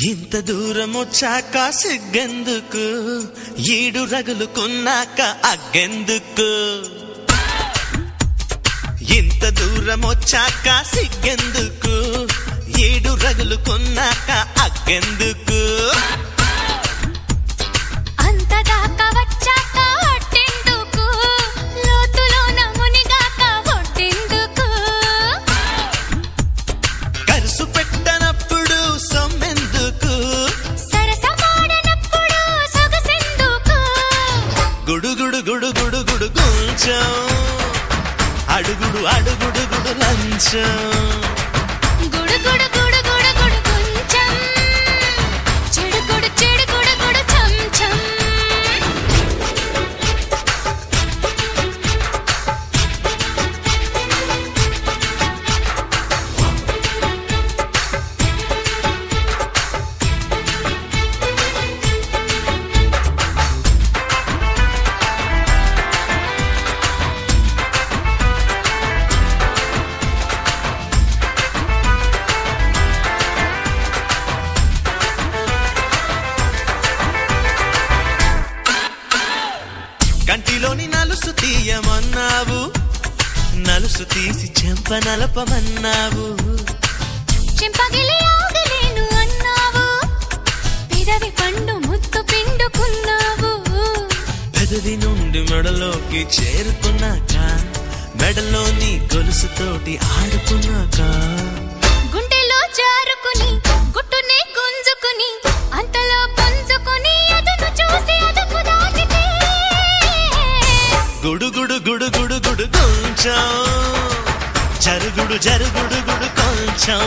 దూరమొచ్చాక సిగ్గెందుకు? ఈడు రగులుకున్నాక అగ్గెందుకు? ఇంత దూరమొచ్చాక సిగ్గెందుకు? ఈడు రగులుకున్నాక అగ్గెందుకు? గుడుగుడు గుడుగుడు గుడు గుంచం. అడుగుడు అడుగుడు గుడు లంచం. నలుసు తీసి చెంప నలపమన్నావు. చెంపగిలి ఆగలేను అన్నావు. పెదవి పండు ముత్తు పిండుకున్నావు. పెదవి నుండి మెడలోకి చేరుకున్నాక మెడలోని గొలుసుతోటి ఆడుకున్నాక గుడుగుడు గుడుగుడు గుడు కొంచెం. జరుగుడు జరుగుడు గుడు కొంచెం.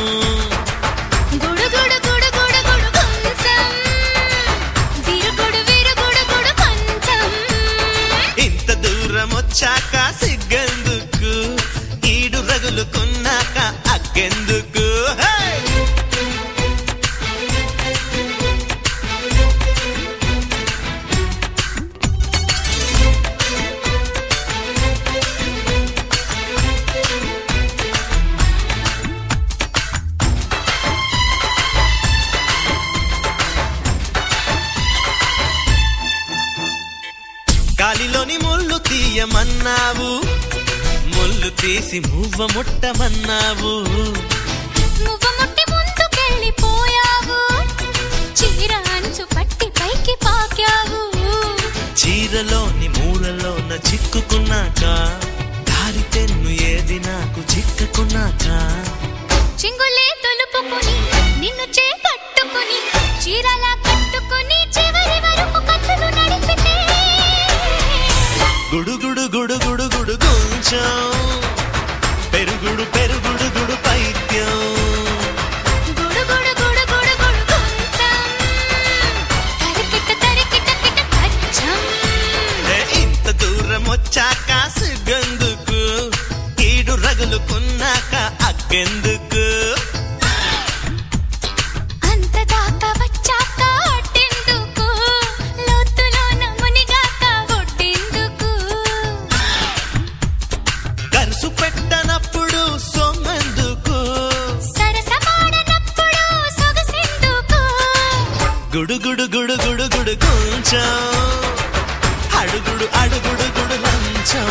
గుడుగుడు గుడుగుడు గుడు కొంచెం. విరుగుడు విరుగుడు గుడు కొంచెం. ఇంత దూరం వచ్చాక సిగ్గెందుకు గాలిలోని ముళ్ళు తీయమన్నావు. ముళ్ళు తీసి మువ్వ ముట్టమన్నావు. మువ్వ ముట్టి ముందుకెళ్ళిపోయావు. చీర అంచు పట్టి పైకి పాకావు. చీరలోని మూలలోన చిక్కుకున్నాక దారి తెన్ను ఏది నాకు చిక్కుకున్నాక. చింగులే తొలుపుకుని గుడు కొంచెం పెరుగుడు పెరుగుడు గుడు పైత్యం. గుడు ఇంత దూరం వచ్చాక సిగ్గెందుకు ఈడు రగులుకున్నాక అగ్గెందుకు? గుడు గుడు గుడు కొంచెం అడుగుడు అడుగుడు గుడు లంచం.